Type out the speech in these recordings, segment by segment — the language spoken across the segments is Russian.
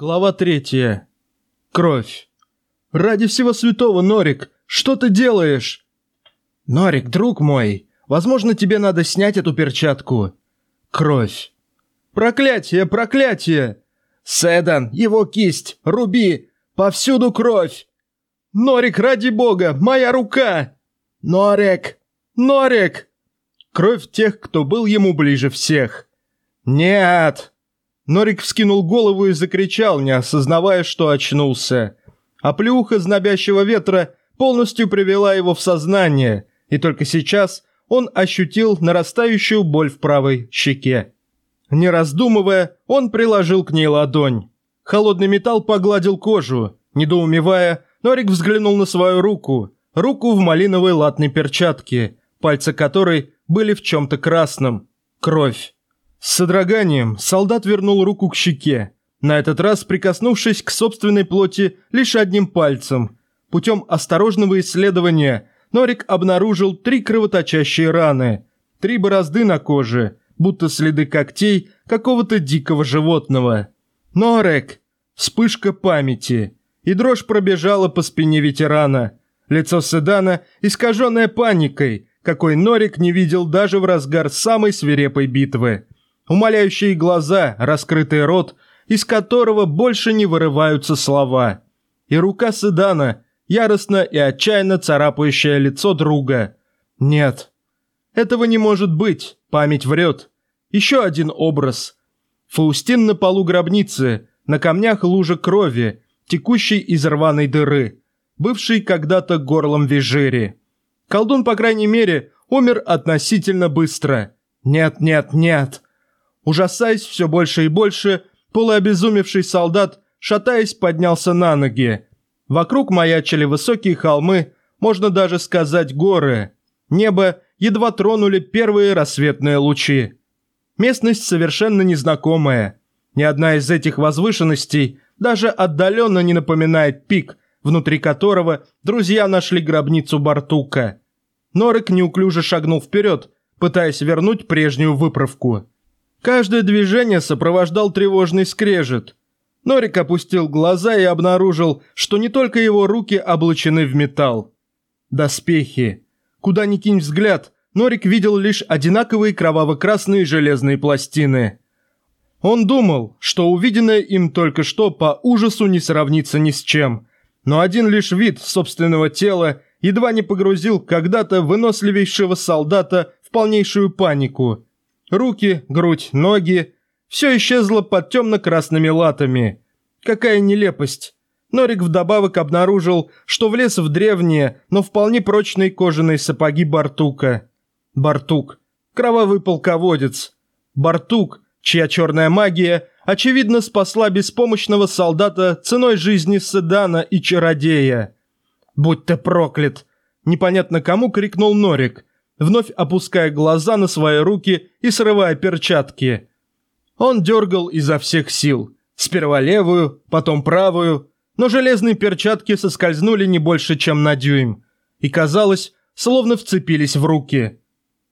Глава третья. Кровь. «Ради всего святого, Норик, что ты делаешь?» «Норик, друг мой, возможно, тебе надо снять эту перчатку». Кровь. «Проклятие, проклятие!» «Седан, его кисть, руби, повсюду кровь!» «Норик, ради бога, моя рука!» «Норик! Норик!» Кровь тех, кто был ему ближе всех. «Нет!» Норик вскинул голову и закричал, не осознавая, что очнулся. А плюха знобящего ветра полностью привела его в сознание, и только сейчас он ощутил нарастающую боль в правой щеке. Не раздумывая, он приложил к ней ладонь. Холодный металл погладил кожу. Недоумевая, Норик взглянул на свою руку. Руку в малиновой латной перчатке, пальцы которой были в чем-то красном. Кровь. С содроганием солдат вернул руку к щеке, на этот раз прикоснувшись к собственной плоти лишь одним пальцем. Путем осторожного исследования Норик обнаружил три кровоточащие раны, три борозды на коже, будто следы когтей какого-то дикого животного. «Норик!» Вспышка памяти, и дрожь пробежала по спине ветерана. Лицо Седана искаженное паникой, какой Норик не видел даже в разгар самой свирепой битвы умоляющие глаза, раскрытый рот, из которого больше не вырываются слова. И рука Седана, яростно и отчаянно царапающая лицо друга. Нет, этого не может быть, память врет. Еще один образ. Фаустин на полу гробницы, на камнях лужа крови, текущей из рваной дыры, бывший когда-то горлом Вежери. Колдун, по крайней мере, умер относительно быстро. Нет, нет, нет. Ужасаясь все больше и больше, полуобезумевший солдат, шатаясь, поднялся на ноги. Вокруг маячили высокие холмы, можно даже сказать горы. Небо едва тронули первые рассветные лучи. Местность совершенно незнакомая. Ни одна из этих возвышенностей даже отдаленно не напоминает пик, внутри которого друзья нашли гробницу Бартука. Норик неуклюже шагнул вперед, пытаясь вернуть прежнюю выправку. Каждое движение сопровождал тревожный скрежет. Норик опустил глаза и обнаружил, что не только его руки облачены в металл. Доспехи. Куда ни кинь взгляд, Норик видел лишь одинаковые кроваво-красные железные пластины. Он думал, что увиденное им только что по ужасу не сравнится ни с чем. Но один лишь вид собственного тела едва не погрузил когда-то выносливейшего солдата в полнейшую панику – Руки, грудь, ноги – все исчезло под темно-красными латами. Какая нелепость. Норик вдобавок обнаружил, что влез в древние, но вполне прочные кожаные сапоги Бартука. Бартук. Кровавый полководец. Бартук, чья черная магия, очевидно, спасла беспомощного солдата ценой жизни Седана и Чародея. «Будь ты проклят!» Непонятно кому крикнул Норик вновь опуская глаза на свои руки и срывая перчатки. Он дергал изо всех сил. Сперва левую, потом правую, но железные перчатки соскользнули не больше, чем на дюйм. И казалось, словно вцепились в руки.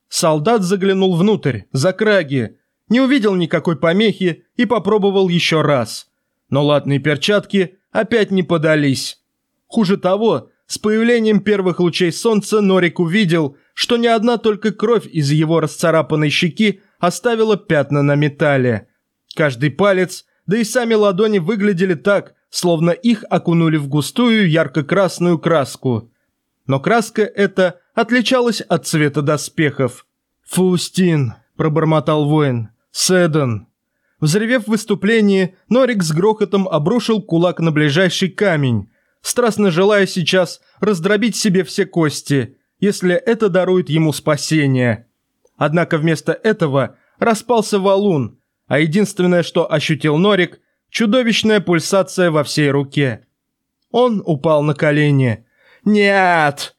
Солдат заглянул внутрь, за краги, не увидел никакой помехи и попробовал еще раз. Но латные перчатки опять не подались. Хуже того, с появлением первых лучей солнца Норик увидел, что ни одна только кровь из его расцарапанной щеки оставила пятна на металле. Каждый палец, да и сами ладони выглядели так, словно их окунули в густую ярко-красную краску. Но краска эта отличалась от цвета доспехов. «Фаустин», – пробормотал воин, – «Седан». Взревев в выступлении, Норик с грохотом обрушил кулак на ближайший камень, страстно желая сейчас раздробить себе все кости – если это дарует ему спасение. Однако вместо этого распался валун, а единственное, что ощутил Норик – чудовищная пульсация во всей руке. Он упал на колени. «Нет!»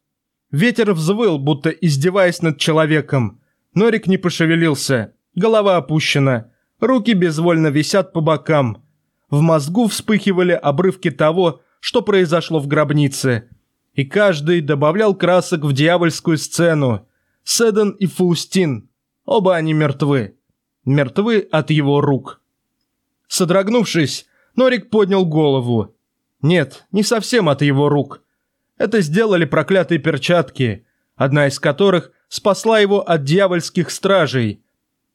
Ветер взвыл, будто издеваясь над человеком. Норик не пошевелился, голова опущена, руки безвольно висят по бокам. В мозгу вспыхивали обрывки того, что произошло в гробнице – и каждый добавлял красок в дьявольскую сцену. Седан и Фаустин. Оба они мертвы. Мертвы от его рук. Содрогнувшись, Норик поднял голову. Нет, не совсем от его рук. Это сделали проклятые перчатки, одна из которых спасла его от дьявольских стражей.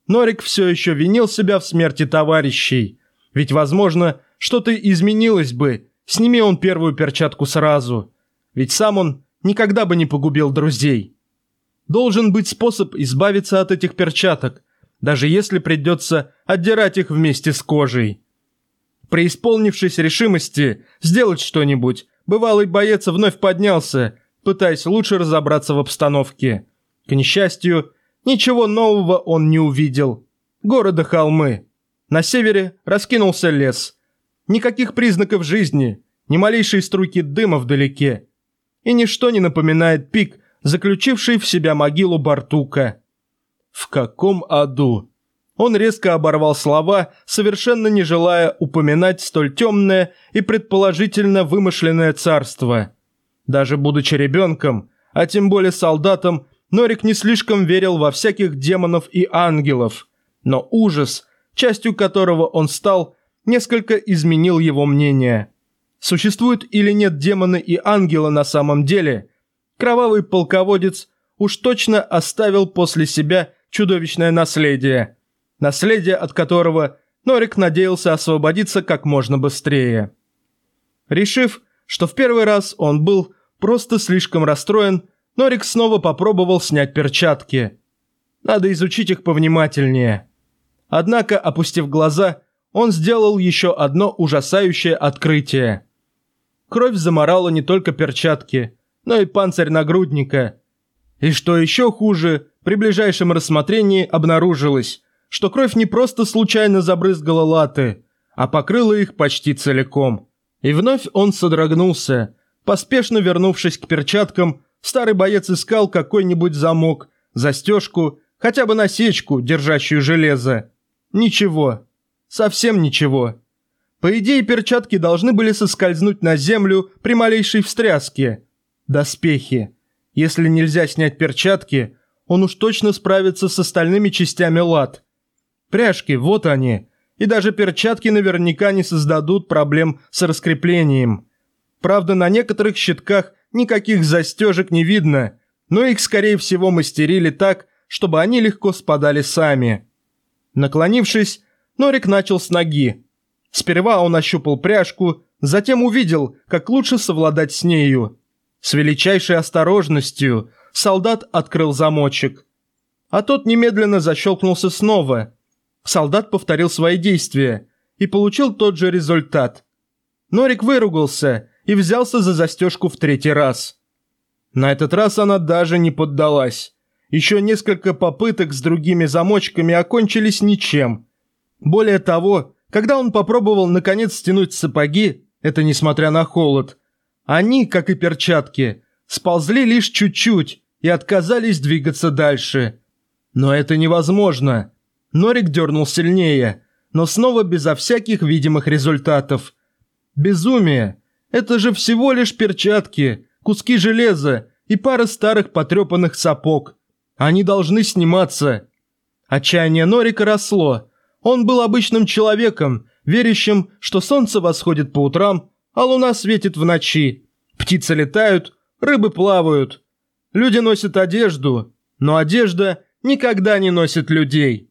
Норик все еще винил себя в смерти товарищей. Ведь, возможно, что-то изменилось бы, сними он первую перчатку сразу. Ведь сам он никогда бы не погубил друзей. Должен быть способ избавиться от этих перчаток, даже если придется отдирать их вместе с кожей. Преисполнившись решимости сделать что-нибудь, бывалый боец вновь поднялся, пытаясь лучше разобраться в обстановке. К несчастью, ничего нового он не увидел. Города холмы. На севере раскинулся лес. Никаких признаков жизни, ни малейшей струйки дыма вдалеке. И ничто не напоминает пик, заключивший в себя могилу Бартука. В каком аду? Он резко оборвал слова, совершенно не желая упоминать столь темное и предположительно вымышленное царство. Даже будучи ребенком, а тем более солдатом, Норик не слишком верил во всяких демонов и ангелов. Но ужас, частью которого он стал, несколько изменил его мнение. Существуют или нет демоны и ангелы на самом деле, кровавый полководец уж точно оставил после себя чудовищное наследие – наследие от которого Норик надеялся освободиться как можно быстрее. Решив, что в первый раз он был просто слишком расстроен, Норик снова попробовал снять перчатки. Надо изучить их повнимательнее. Однако, опустив глаза, он сделал еще одно ужасающее открытие. Кровь заморала не только перчатки, но и панцирь нагрудника. И что еще хуже, при ближайшем рассмотрении обнаружилось, что кровь не просто случайно забрызгала латы, а покрыла их почти целиком. И вновь он содрогнулся. Поспешно вернувшись к перчаткам, старый боец искал какой-нибудь замок, застежку, хотя бы насечку, держащую железо. Ничего. Совсем ничего. По идее, перчатки должны были соскользнуть на землю при малейшей встряске. Доспехи. Если нельзя снять перчатки, он уж точно справится с остальными частями лад. Пряжки, вот они. И даже перчатки наверняка не создадут проблем с раскреплением. Правда, на некоторых щитках никаких застежек не видно, но их, скорее всего, мастерили так, чтобы они легко спадали сами. Наклонившись, Норик начал с ноги. Сперва он ощупал пряжку, затем увидел, как лучше совладать с нею. С величайшей осторожностью солдат открыл замочек. А тот немедленно защелкнулся снова – Солдат повторил свои действия и получил тот же результат. Норик выругался и взялся за застежку в третий раз. На этот раз она даже не поддалась. Еще несколько попыток с другими замочками окончились ничем. Более того, когда он попробовал наконец стянуть сапоги, это несмотря на холод, они, как и перчатки, сползли лишь чуть-чуть и отказались двигаться дальше. Но это невозможно. Норик дернул сильнее, но снова безо всяких видимых результатов. Безумие! Это же всего лишь перчатки, куски железа и пара старых потрепанных сапог. Они должны сниматься. Отчаяние Норика росло. Он был обычным человеком, верящим, что солнце восходит по утрам, а луна светит в ночи. Птицы летают, рыбы плавают. Люди носят одежду, но одежда никогда не носит людей.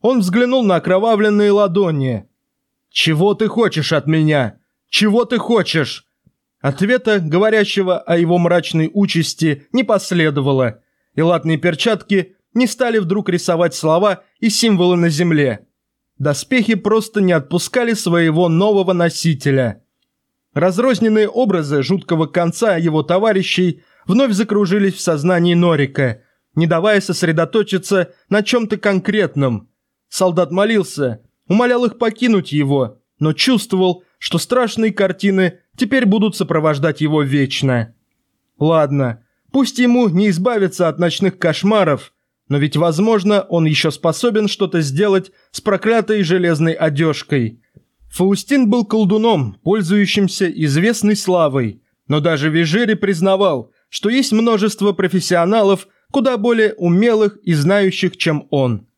Он взглянул на окровавленные ладони. «Чего ты хочешь от меня? Чего ты хочешь?» Ответа, говорящего о его мрачной участи, не последовало, и латные перчатки не стали вдруг рисовать слова и символы на земле. Доспехи просто не отпускали своего нового носителя. Разрозненные образы жуткого конца его товарищей вновь закружились в сознании Норика, не давая сосредоточиться на чем-то конкретном – Солдат молился, умолял их покинуть его, но чувствовал, что страшные картины теперь будут сопровождать его вечно. Ладно, пусть ему не избавиться от ночных кошмаров, но ведь, возможно, он еще способен что-то сделать с проклятой железной одежкой. Фаустин был колдуном, пользующимся известной славой, но даже Вежери признавал, что есть множество профессионалов, куда более умелых и знающих, чем он.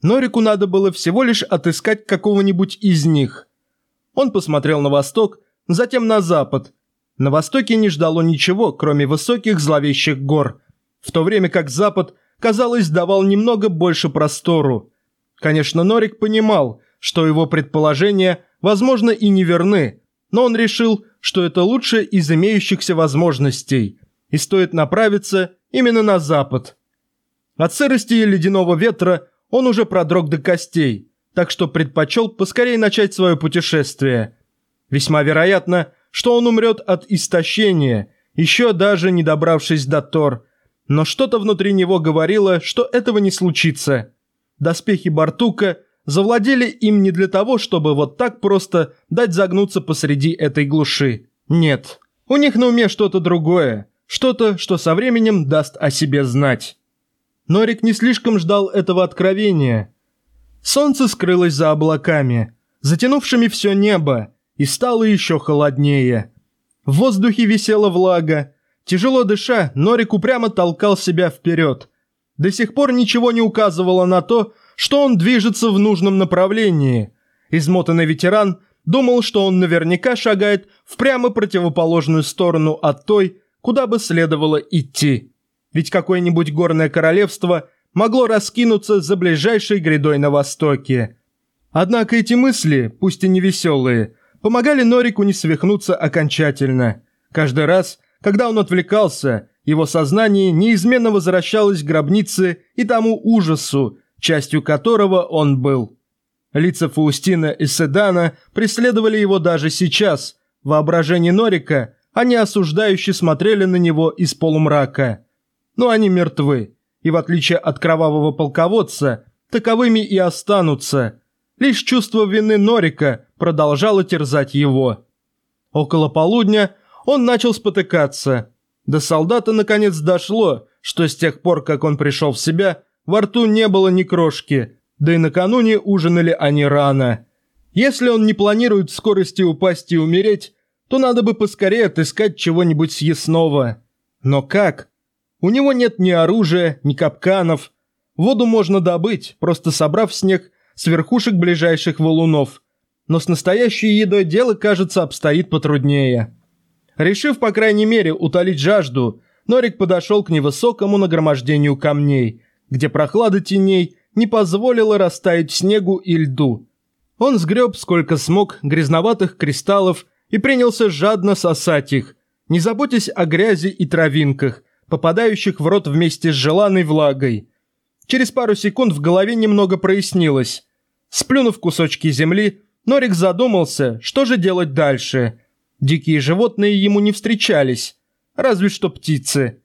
Норику надо было всего лишь отыскать какого-нибудь из них. Он посмотрел на восток, затем на запад. На востоке не ждало ничего, кроме высоких зловещих гор, в то время как запад, казалось, давал немного больше простору. Конечно, Норик понимал, что его предположения, возможно, и не верны, но он решил, что это лучшее из имеющихся возможностей, и стоит направиться именно на запад. От сырости и ледяного ветра он уже продрог до костей, так что предпочел поскорее начать свое путешествие. Весьма вероятно, что он умрет от истощения, еще даже не добравшись до Тор, но что-то внутри него говорило, что этого не случится. Доспехи Бартука завладели им не для того, чтобы вот так просто дать загнуться посреди этой глуши. Нет, у них на уме что-то другое, что-то, что со временем даст о себе знать. Норик не слишком ждал этого откровения. Солнце скрылось за облаками, затянувшими все небо, и стало еще холоднее. В воздухе висела влага. Тяжело дыша, Норик упрямо толкал себя вперед. До сих пор ничего не указывало на то, что он движется в нужном направлении. Измотанный ветеран думал, что он наверняка шагает в прямо противоположную сторону от той, куда бы следовало идти ведь какое-нибудь горное королевство могло раскинуться за ближайшей грядой на востоке. Однако эти мысли, пусть и не веселые, помогали Норику не свихнуться окончательно. Каждый раз, когда он отвлекался, его сознание неизменно возвращалось к гробнице и тому ужасу, частью которого он был. Лица Фаустина и Седана преследовали его даже сейчас. В воображении Норика они осуждающе смотрели на него из полумрака но они мертвы, и в отличие от кровавого полководца, таковыми и останутся. Лишь чувство вины Норика продолжало терзать его. Около полудня он начал спотыкаться. До солдата наконец дошло, что с тех пор, как он пришел в себя, во рту не было ни крошки, да и накануне ужинали они рано. Если он не планирует в скорости упасть и умереть, то надо бы поскорее отыскать чего-нибудь съестного. Но как? У него нет ни оружия, ни капканов. Воду можно добыть, просто собрав снег с верхушек ближайших валунов. Но с настоящей едой дело, кажется, обстоит потруднее. Решив, по крайней мере, утолить жажду, Норик подошел к невысокому нагромождению камней, где прохлада теней не позволила растаять снегу и льду. Он сгреб сколько смог грязноватых кристаллов и принялся жадно сосать их, не заботясь о грязи и травинках, попадающих в рот вместе с желанной влагой. Через пару секунд в голове немного прояснилось. Сплюнув кусочки земли, Норик задумался, что же делать дальше. Дикие животные ему не встречались, разве что птицы.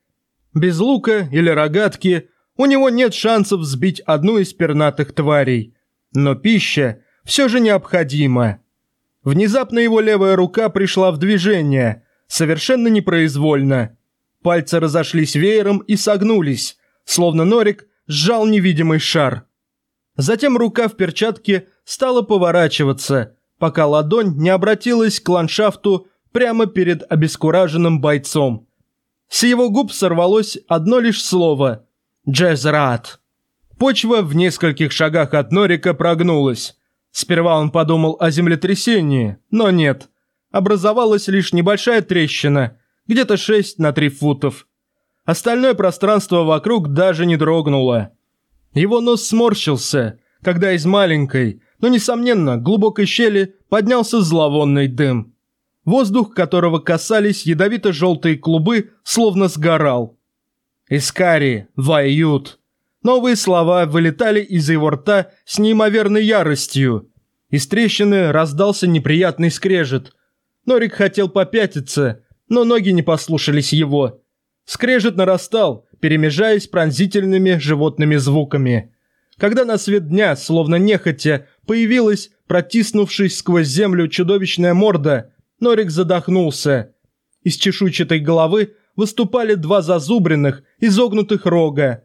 Без лука или рогатки у него нет шансов сбить одну из пернатых тварей. Но пища все же необходима. Внезапно его левая рука пришла в движение, совершенно непроизвольно. Пальцы разошлись веером и согнулись, словно Норик сжал невидимый шар. Затем рука в перчатке стала поворачиваться, пока ладонь не обратилась к ландшафту прямо перед обескураженным бойцом. С его губ сорвалось одно лишь слово «Джезрат». Почва в нескольких шагах от Норика прогнулась. Сперва он подумал о землетрясении, но нет. Образовалась лишь небольшая трещина, где-то 6 на 3 футов. Остальное пространство вокруг даже не дрогнуло. Его нос сморщился, когда из маленькой, но, несомненно, глубокой щели поднялся зловонный дым. Воздух, которого касались ядовито-желтые клубы, словно сгорал. «Искари, Вайют». Новые слова вылетали из его рта с неимоверной яростью. Из трещины раздался неприятный скрежет. Норик хотел попятиться, но ноги не послушались его. Скрежет нарастал, перемежаясь пронзительными животными звуками. Когда на свет дня, словно нехотя, появилась, протиснувшись сквозь землю чудовищная морда, Норик задохнулся. Из чешуйчатой головы выступали два зазубренных, изогнутых рога.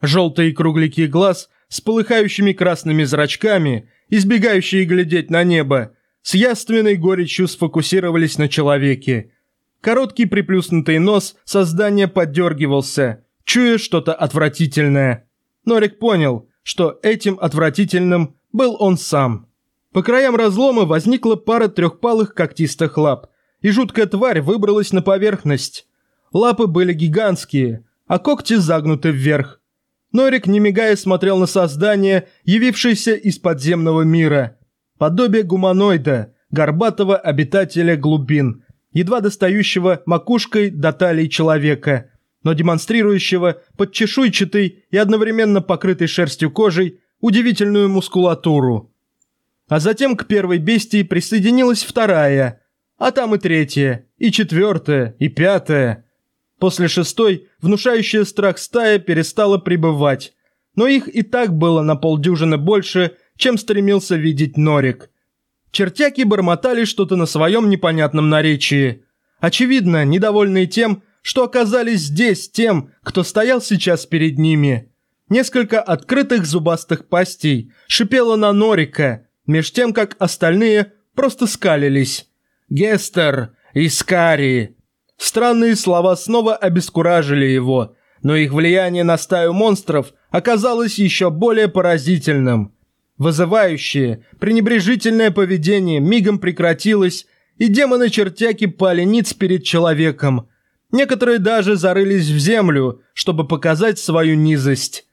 Желтые кругляки глаз с полыхающими красными зрачками, избегающие глядеть на небо, с яственной горечью сфокусировались на человеке. Короткий приплюснутый нос создания поддергивался, чуя что-то отвратительное. Норик понял, что этим отвратительным был он сам. По краям разлома возникла пара трехпалых когтистых лап, и жуткая тварь выбралась на поверхность. Лапы были гигантские, а когти загнуты вверх. Норик, не мигая, смотрел на создание, явившееся из подземного мира. Подобие гуманоида, горбатого обитателя глубин, едва достающего макушкой до талии человека, но демонстрирующего под чешуйчатой и одновременно покрытой шерстью кожей удивительную мускулатуру. А затем к первой бестии присоединилась вторая, а там и третья, и четвертая, и пятая – После шестой внушающая страх стая перестала пребывать, но их и так было на полдюжины больше, чем стремился видеть Норик. Чертяки бормотали что-то на своем непонятном наречии. Очевидно, недовольные тем, что оказались здесь тем, кто стоял сейчас перед ними. Несколько открытых зубастых пастей шипело на Норика, меж тем, как остальные просто скалились. «Гестер! Искари!» Странные слова снова обескуражили его, но их влияние на стаю монстров оказалось еще более поразительным. Вызывающее, пренебрежительное поведение мигом прекратилось, и демоны-чертяки пали ниц перед человеком. Некоторые даже зарылись в землю, чтобы показать свою низость.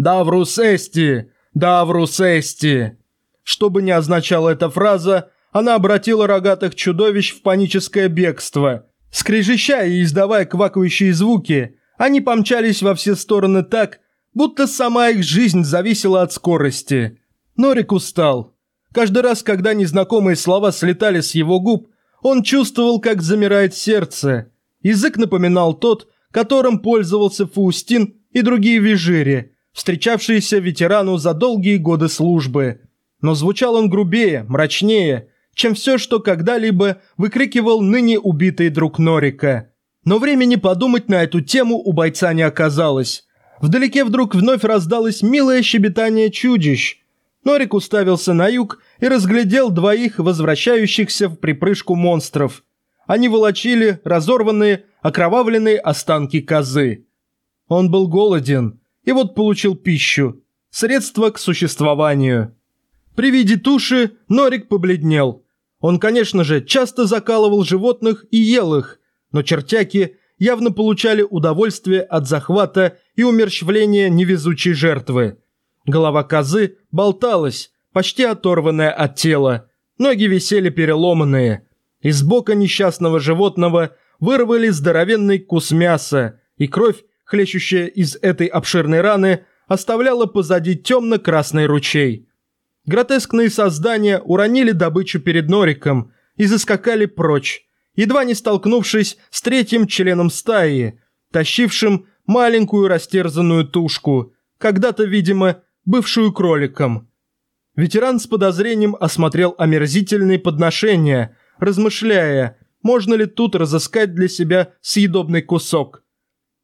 «Даврус эсти! Даврус эсти!» Что бы ни означала эта фраза, она обратила рогатых чудовищ в паническое бегство – Скрежеща и издавая квакающие звуки, они помчались во все стороны так, будто сама их жизнь зависела от скорости. Норик устал. Каждый раз, когда незнакомые слова слетали с его губ, он чувствовал, как замирает сердце. Язык напоминал тот, которым пользовался Фаустин и другие вижири, встречавшиеся ветерану за долгие годы службы. Но звучал он грубее, мрачнее чем все, что когда-либо выкрикивал ныне убитый друг Норика. Но времени подумать на эту тему у бойца не оказалось. Вдалеке вдруг вновь раздалось милое щебетание чудищ. Норик уставился на юг и разглядел двоих возвращающихся в припрыжку монстров. Они волочили разорванные, окровавленные останки козы. Он был голоден, и вот получил пищу. Средство к существованию. При виде туши Норик побледнел. Он, конечно же, часто закалывал животных и ел их, но чертяки явно получали удовольствие от захвата и умерщвления невезучей жертвы. Голова козы болталась, почти оторванная от тела, ноги висели переломанные. Из бока несчастного животного вырвали здоровенный кус мяса, и кровь, хлещущая из этой обширной раны, оставляла позади темно-красный ручей. Гротескные создания уронили добычу перед Нориком и заскакали прочь, едва не столкнувшись с третьим членом стаи, тащившим маленькую растерзанную тушку, когда-то, видимо, бывшую кроликом. Ветеран с подозрением осмотрел омерзительные подношения, размышляя, можно ли тут разыскать для себя съедобный кусок.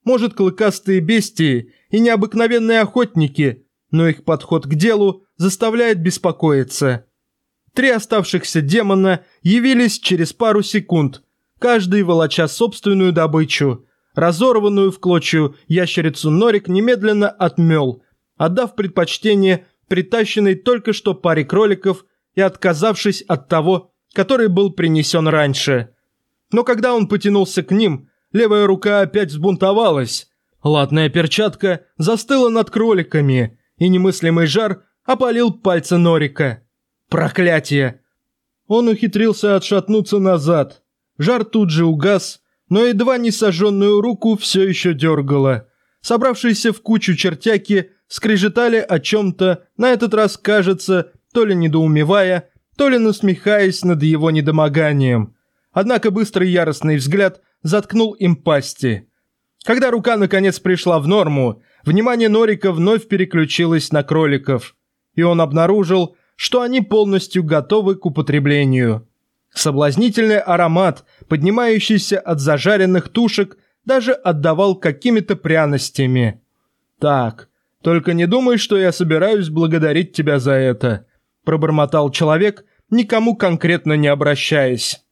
Может, клыкастые бестии и необыкновенные охотники, но их подход к делу заставляет беспокоиться. Три оставшихся демона явились через пару секунд, каждый волоча собственную добычу. Разорванную в клочью ящерицу Норик немедленно отмел, отдав предпочтение притащенной только что паре кроликов и отказавшись от того, который был принесен раньше. Но когда он потянулся к ним, левая рука опять взбунтовалась. Латная перчатка застыла над кроликами, и немыслимый жар опалил пальцы Норика. Проклятие! Он ухитрился отшатнуться назад. Жар тут же угас, но едва не сожженную руку все еще дергало. Собравшиеся в кучу чертяки скрежетали о чем-то, на этот раз, кажется, то ли недоумевая, то ли насмехаясь над его недомоганием. Однако быстрый яростный взгляд заткнул им пасти. Когда рука наконец пришла в норму, внимание Норика вновь переключилось на кроликов и он обнаружил, что они полностью готовы к употреблению. Соблазнительный аромат, поднимающийся от зажаренных тушек, даже отдавал какими-то пряностями. «Так, только не думай, что я собираюсь благодарить тебя за это», пробормотал человек, никому конкретно не обращаясь.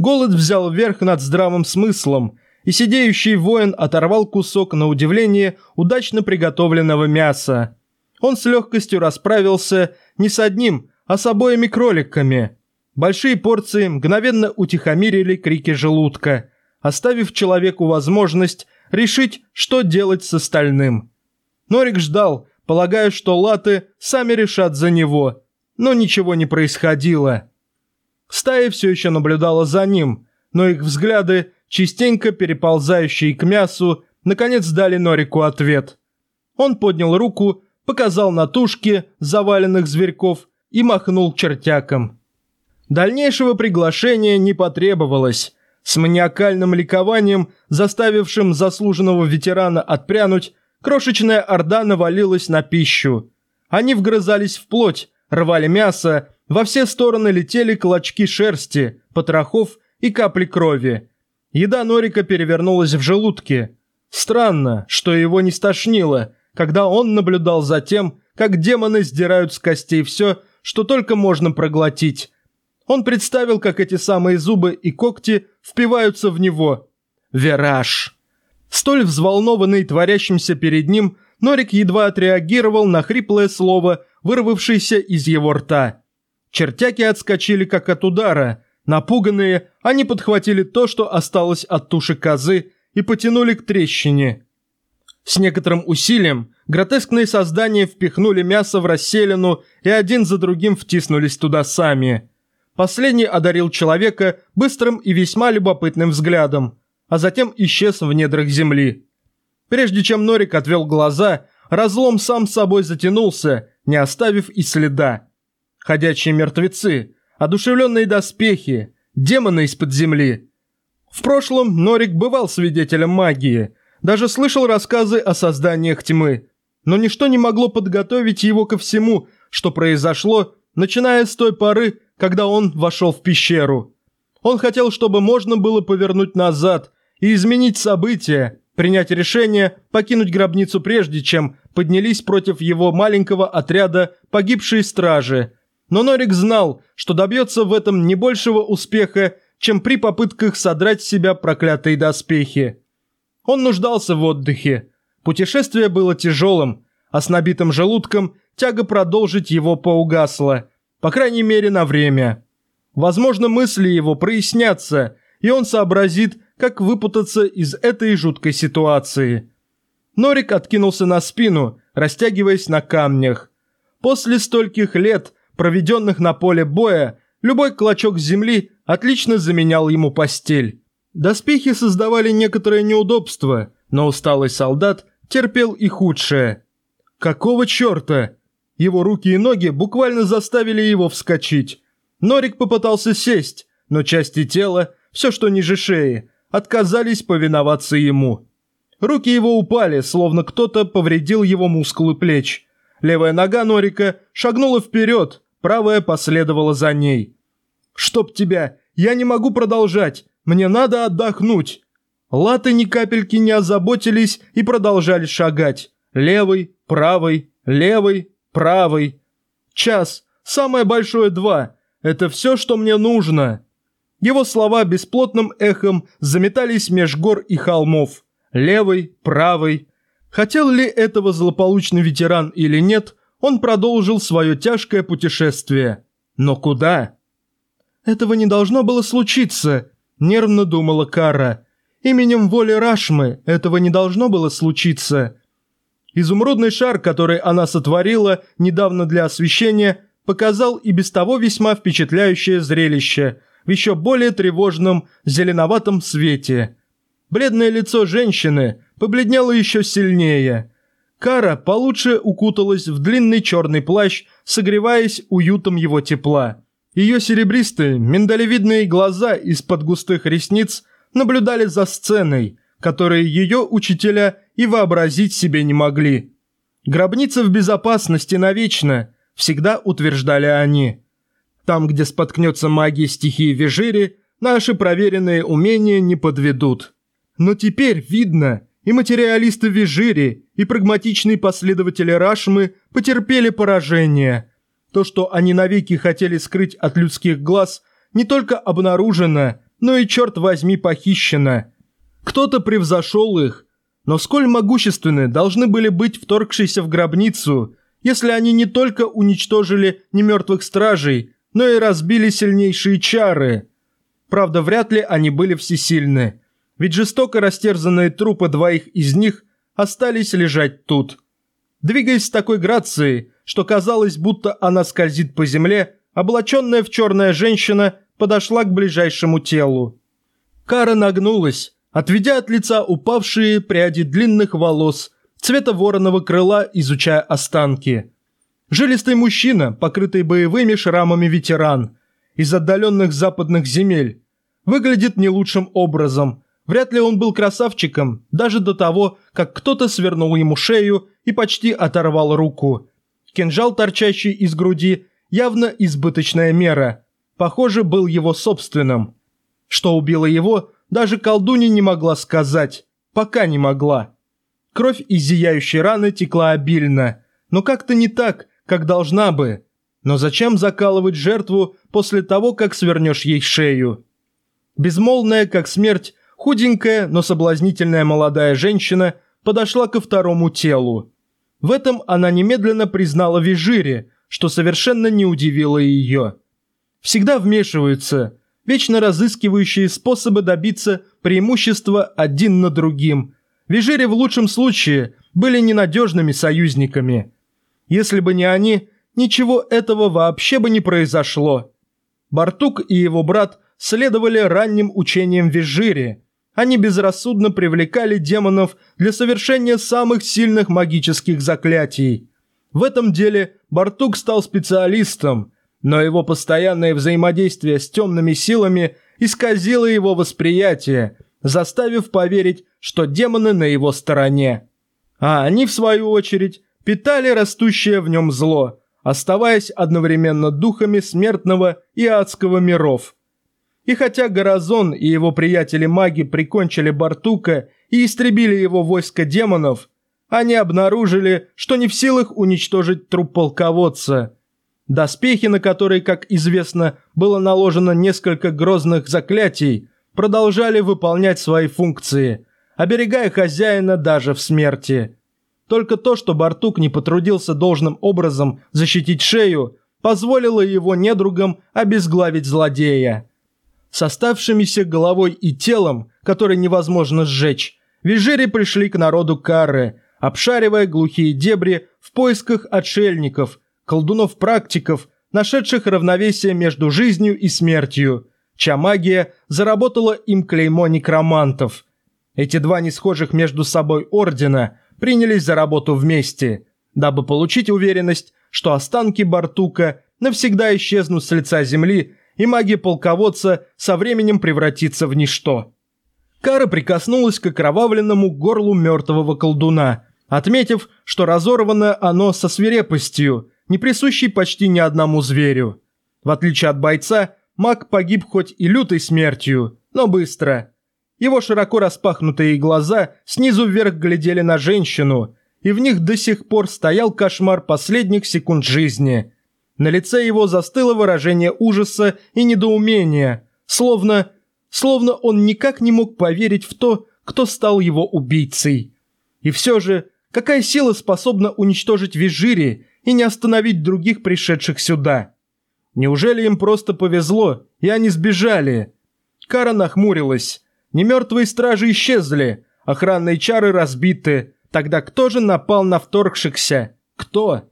Голод взял верх над здравым смыслом, и сидеющий воин оторвал кусок на удивление удачно приготовленного мяса. Он с легкостью расправился не с одним, а с обоими кроликами. Большие порции мгновенно утихомирили крики желудка, оставив человеку возможность решить, что делать с остальным. Норик ждал, полагая, что латы сами решат за него, но ничего не происходило. Стая все еще наблюдала за ним, но их взгляды, частенько переползающие к мясу, наконец дали Норику ответ. Он поднял руку, показал на тушки заваленных зверьков и махнул чертяком. Дальнейшего приглашения не потребовалось. С маниакальным ликованием, заставившим заслуженного ветерана отпрянуть, крошечная орда навалилась на пищу. Они вгрызались в плоть, рвали мясо, во все стороны летели клочки шерсти, потрохов и капли крови. Еда Норика перевернулась в желудке. Странно, что его не стошнило, когда он наблюдал за тем, как демоны сдирают с костей все, что только можно проглотить. Он представил, как эти самые зубы и когти впиваются в него. Вираж. Столь взволнованный творящимся перед ним, Норик едва отреагировал на хриплое слово, вырвавшееся из его рта. Чертяки отскочили как от удара. Напуганные, они подхватили то, что осталось от туши козы, и потянули к трещине. С некоторым усилием гротескные создания впихнули мясо в расселину и один за другим втиснулись туда сами. Последний одарил человека быстрым и весьма любопытным взглядом, а затем исчез в недрах земли. Прежде чем Норик отвел глаза, разлом сам собой затянулся, не оставив и следа. Ходячие мертвецы, одушевленные доспехи, демоны из-под земли. В прошлом Норик бывал свидетелем магии, даже слышал рассказы о созданиях тьмы, но ничто не могло подготовить его ко всему, что произошло, начиная с той поры, когда он вошел в пещеру. Он хотел, чтобы можно было повернуть назад и изменить события, принять решение покинуть гробницу прежде, чем поднялись против его маленького отряда погибшие стражи. Но Норик знал, что добьется в этом не большего успеха, чем при попытках содрать с себя проклятые доспехи. Он нуждался в отдыхе. Путешествие было тяжелым, а с набитым желудком тяга продолжить его поугасла, по крайней мере на время. Возможно, мысли его прояснятся, и он сообразит, как выпутаться из этой жуткой ситуации. Норик откинулся на спину, растягиваясь на камнях. После стольких лет, проведенных на поле боя, любой клочок земли отлично заменял ему постель. Доспехи создавали некоторое неудобство, но усталый солдат терпел и худшее. Какого черта? Его руки и ноги буквально заставили его вскочить. Норик попытался сесть, но части тела, все что ниже шеи, отказались повиноваться ему. Руки его упали, словно кто-то повредил его мускулы плеч. Левая нога Норика шагнула вперед, правая последовала за ней. «Чтоб тебя! Я не могу продолжать! Мне надо отдохнуть!» Латы ни капельки не озаботились и продолжали шагать. Левый, правый, левый, правый. Час, самое большое два. Это все, что мне нужно. Его слова бесплотным эхом заметались меж гор и холмов. Левый, правый. Хотел ли этого злополучный ветеран или нет, он продолжил свое тяжкое путешествие. Но куда? Этого не должно было случиться, нервно думала Кара. Именем воли Рашмы этого не должно было случиться. Изумрудный шар, который она сотворила недавно для освещения, показал и без того весьма впечатляющее зрелище в еще более тревожном зеленоватом свете. Бледное лицо женщины побледнело еще сильнее. Кара получше укуталась в длинный черный плащ, согреваясь уютом его тепла. Ее серебристые, миндалевидные глаза из-под густых ресниц наблюдали за сценой, которую ее учителя и вообразить себе не могли. «Гробница в безопасности навечно», всегда утверждали они. Там, где споткнется магия стихии Вежири, наши проверенные умения не подведут. Но теперь видно, и материалисты Вежири, и прагматичные последователи Рашмы потерпели поражение. То, что они навеки хотели скрыть от людских глаз, не только обнаружено, но и, черт возьми, похищено. Кто-то превзошел их, но сколь могущественны должны были быть вторгшиеся в гробницу, если они не только уничтожили немертвых стражей, но и разбили сильнейшие чары. Правда, вряд ли они были всесильны, ведь жестоко растерзанные трупы двоих из них остались лежать тут. Двигаясь с такой грацией, что казалось, будто она скользит по земле, облаченная в черная женщина подошла к ближайшему телу. Кара нагнулась, отведя от лица упавшие пряди длинных волос цвета вороного крыла, изучая останки. Жилистый мужчина, покрытый боевыми шрамами ветеран, из отдаленных западных земель, выглядит не лучшим образом. Вряд ли он был красавчиком, даже до того, как кто-то свернул ему шею и почти оторвал руку. Кинжал, торчащий из груди, явно избыточная мера. Похоже, был его собственным. Что убило его, даже колдунья не могла сказать. Пока не могла. Кровь из зияющей раны текла обильно, но как-то не так, как должна бы. Но зачем закалывать жертву после того, как свернешь ей шею? Безмолвная, как смерть, худенькая, но соблазнительная молодая женщина подошла ко второму телу. В этом она немедленно признала Вижире, что совершенно не удивило ее. Всегда вмешиваются, вечно разыскивающие способы добиться преимущества один над другим. Вижире в лучшем случае были ненадежными союзниками. Если бы не они, ничего этого вообще бы не произошло. Бартук и его брат следовали ранним учениям Вижире. Они безрассудно привлекали демонов для совершения самых сильных магических заклятий. В этом деле Бартук стал специалистом – но его постоянное взаимодействие с темными силами исказило его восприятие, заставив поверить, что демоны на его стороне. А они, в свою очередь, питали растущее в нем зло, оставаясь одновременно духами смертного и адского миров. И хотя Горазон и его приятели-маги прикончили Бартука и истребили его войско демонов, они обнаружили, что не в силах уничтожить труп полководца – Доспехи, на которые, как известно, было наложено несколько грозных заклятий, продолжали выполнять свои функции, оберегая хозяина даже в смерти. Только то, что Бартук не потрудился должным образом защитить шею, позволило его недругам обезглавить злодея. С оставшимися головой и телом, который невозможно сжечь, Вижери пришли к народу Карры, обшаривая глухие дебри в поисках отшельников – колдунов-практиков, нашедших равновесие между жизнью и смертью, чья магия заработала им клеймо некромантов. Эти два несхожих между собой ордена принялись за работу вместе, дабы получить уверенность, что останки Бартука навсегда исчезнут с лица земли, и магия полководца со временем превратится в ничто. Кара прикоснулась к окровавленному горлу мертвого колдуна, отметив, что разорвано оно со свирепостью, не присущий почти ни одному зверю. В отличие от бойца, маг погиб хоть и лютой смертью, но быстро. Его широко распахнутые глаза снизу вверх глядели на женщину, и в них до сих пор стоял кошмар последних секунд жизни. На лице его застыло выражение ужаса и недоумения, словно... словно он никак не мог поверить в то, кто стал его убийцей. И все же, какая сила способна уничтожить Визжири и не остановить других пришедших сюда. Неужели им просто повезло, и они сбежали? Кара нахмурилась. Немертвые стражи исчезли, охранные чары разбиты. Тогда кто же напал на вторгшихся? Кто?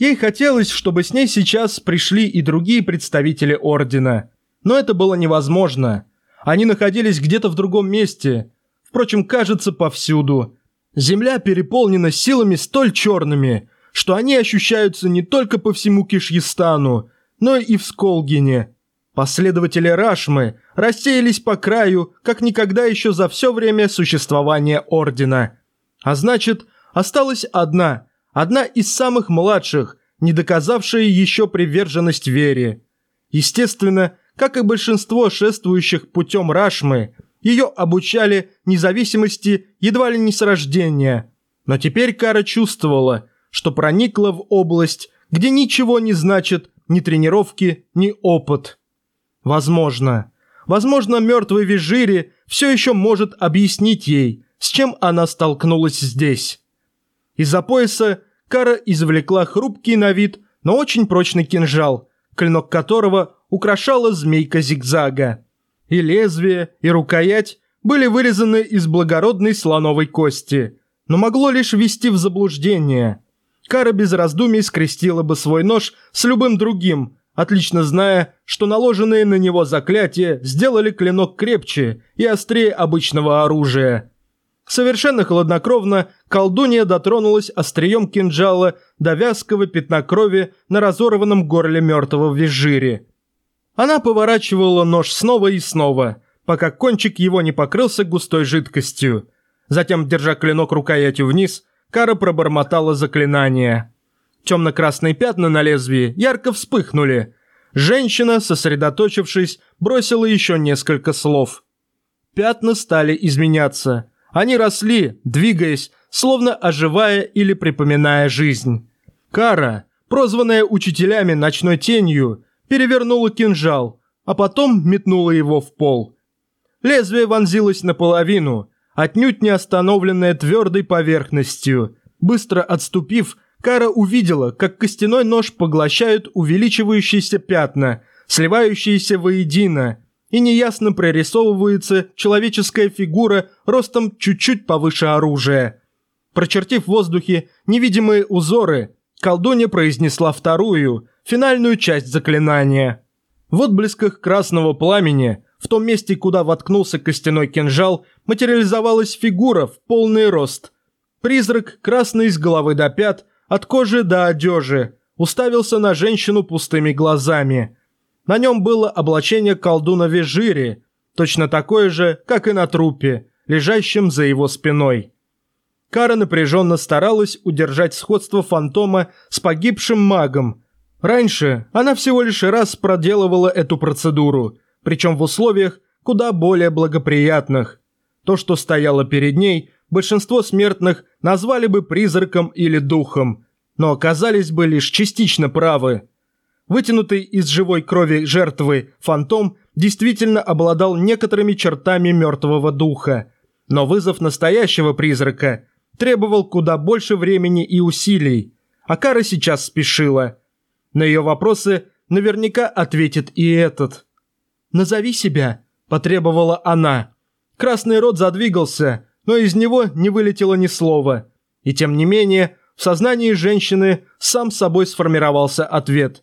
Ей хотелось, чтобы с ней сейчас пришли и другие представители Ордена. Но это было невозможно. Они находились где-то в другом месте. Впрочем, кажется, повсюду. Земля переполнена силами столь черными, что они ощущаются не только по всему Кишьестану, но и в Сколгине. Последователи Рашмы рассеялись по краю, как никогда еще за все время существования Ордена. А значит, осталась одна, одна из самых младших, не доказавшая еще приверженность вере. Естественно, как и большинство шествующих путем Рашмы, ее обучали независимости едва ли не с рождения. Но теперь Кара чувствовала, что проникла в область, где ничего не значит ни тренировки, ни опыт. Возможно. Возможно, мертвый Вижири все еще может объяснить ей, с чем она столкнулась здесь. Из-за пояса Кара извлекла хрупкий на вид, но очень прочный кинжал, клинок которого украшала змейка зигзага. И лезвие, и рукоять были вырезаны из благородной слоновой кости, но могло лишь ввести в заблуждение. Кара без раздумий скрестила бы свой нож с любым другим, отлично зная, что наложенные на него заклятия сделали клинок крепче и острее обычного оружия. Совершенно хладнокровно колдунья дотронулась острием кинжала до вязкого пятна крови на разорванном горле мертвого визжири. Она поворачивала нож снова и снова, пока кончик его не покрылся густой жидкостью. Затем, держа клинок рукоятью вниз, Кара пробормотала заклинание. Темно-красные пятна на лезвии ярко вспыхнули. Женщина, сосредоточившись, бросила еще несколько слов. Пятна стали изменяться. Они росли, двигаясь, словно оживая или припоминая жизнь. Кара, прозванная учителями ночной тенью, перевернула кинжал, а потом метнула его в пол. Лезвие вонзилось наполовину, отнюдь не остановленное твердой поверхностью. Быстро отступив, Кара увидела, как костяной нож поглощают увеличивающиеся пятна, сливающиеся воедино, и неясно прорисовывается человеческая фигура ростом чуть-чуть повыше оружия. Прочертив в воздухе невидимые узоры, колдунья произнесла вторую, финальную часть заклинания. В отблесках красного пламени, в том месте, куда воткнулся костяной кинжал, материализовалась фигура в полный рост. Призрак, красный с головы до пят, от кожи до одежи, уставился на женщину пустыми глазами. На нем было облачение колдуна Вежири, точно такое же, как и на трупе, лежащем за его спиной. Кара напряженно старалась удержать сходство фантома с погибшим магом. Раньше она всего лишь раз проделывала эту процедуру, причем в условиях куда более благоприятных. То, что стояло перед ней, большинство смертных назвали бы призраком или духом, но оказались бы лишь частично правы. Вытянутый из живой крови жертвы фантом действительно обладал некоторыми чертами мертвого духа, но вызов настоящего призрака требовал куда больше времени и усилий, а Кара сейчас спешила. На ее вопросы наверняка ответит и этот. «Назови себя», – потребовала она. Красный рот задвигался, но из него не вылетело ни слова. И тем не менее, в сознании женщины сам собой сформировался ответ.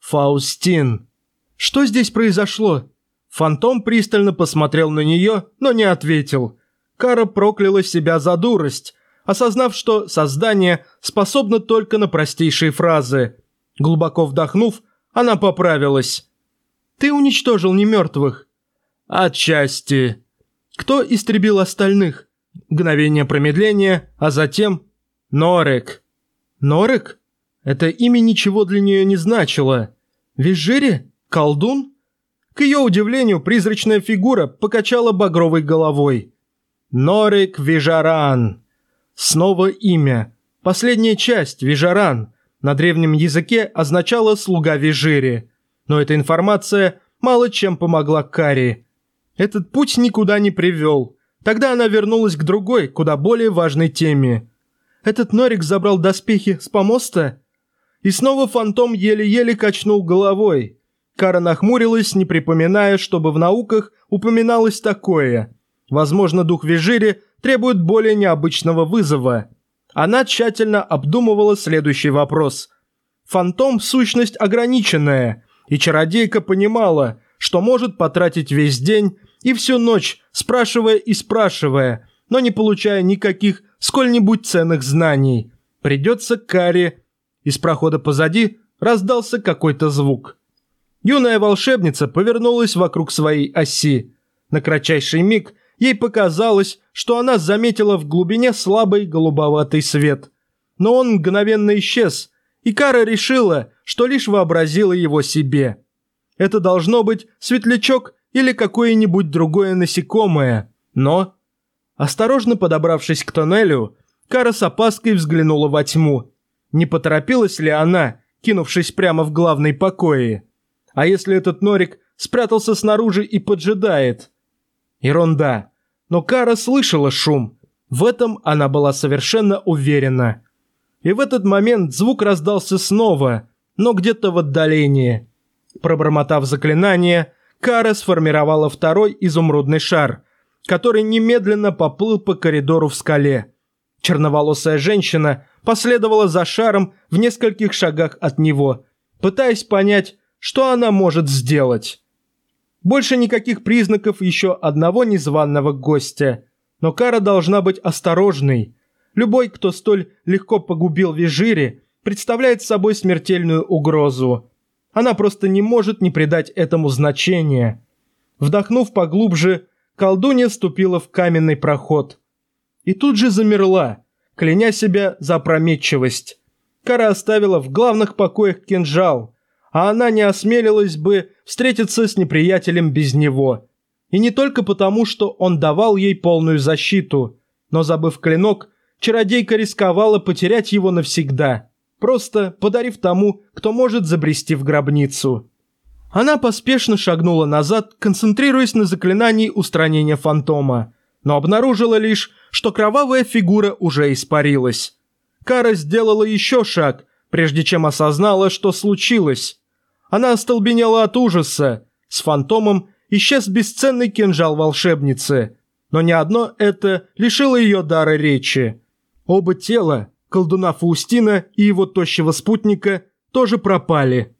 «Фаустин». «Что здесь произошло?» Фантом пристально посмотрел на нее, но не ответил. Кара прокляла себя за дурость, осознав, что создание способно только на простейшие фразы. Глубоко вдохнув, она поправилась. «Ты уничтожил немертвых?» «Отчасти». «Кто истребил остальных?» Мгновение промедления, а затем... Норек. Норек? Это имя ничего для нее не значило. Визжири? Колдун? К ее удивлению, призрачная фигура покачала багровой головой. Норик Вижаран. Снова имя. Последняя часть, Вижаран, на древнем языке означала «слуга Вижири». Но эта информация мало чем помогла Кари. Этот путь никуда не привел. Тогда она вернулась к другой, куда более важной теме. Этот Норик забрал доспехи с помоста? И снова фантом еле-еле качнул головой. Кара нахмурилась, не припоминая, чтобы в науках упоминалось такое. Возможно, дух Вижири требует более необычного вызова. Она тщательно обдумывала следующий вопрос. Фантом – сущность ограниченная, и чародейка понимала, что может потратить весь день и всю ночь, спрашивая и спрашивая, но не получая никаких сколь-нибудь ценных знаний. Придется Каре. Из прохода позади раздался какой-то звук. Юная волшебница повернулась вокруг своей оси. На кратчайший миг ей показалось, что она заметила в глубине слабый голубоватый свет. Но он мгновенно исчез, и Кара решила, что лишь вообразила его себе. Это должно быть светлячок или какое-нибудь другое насекомое. Но, осторожно подобравшись к тоннелю, Кара с опаской взглянула во тьму. Не поторопилась ли она, кинувшись прямо в главный покои? А если этот норик спрятался снаружи и поджидает? Ерунда. Но Кара слышала шум. В этом она была совершенно уверена. И в этот момент звук раздался снова, но где-то в отдалении. Пробормотав заклинание, Кара сформировала второй изумрудный шар, который немедленно поплыл по коридору в скале. Черноволосая женщина последовала за шаром в нескольких шагах от него, пытаясь понять, что она может сделать. Больше никаких признаков еще одного незваного гостя. Но Кара должна быть осторожной. Любой, кто столь легко погубил Вижири, представляет собой смертельную угрозу. Она просто не может не придать этому значения. Вдохнув поглубже, колдунья ступила в каменный проход. И тут же замерла, кляня себя за опрометчивость. Кара оставила в главных покоях кинжал, а она не осмелилась бы встретиться с неприятелем без него. И не только потому, что он давал ей полную защиту, но забыв клинок, чародейка рисковала потерять его навсегда, просто подарив тому, кто может забрести в гробницу. Она поспешно шагнула назад, концентрируясь на заклинании устранения фантома, но обнаружила лишь, что кровавая фигура уже испарилась. Кара сделала еще шаг, прежде чем осознала, что случилось. Она остолбенела от ужаса. С фантомом исчез бесценный кинжал волшебницы. Но не одно это лишило ее дара речи. Оба тела, колдуна Фаустина и его тощего спутника, тоже пропали –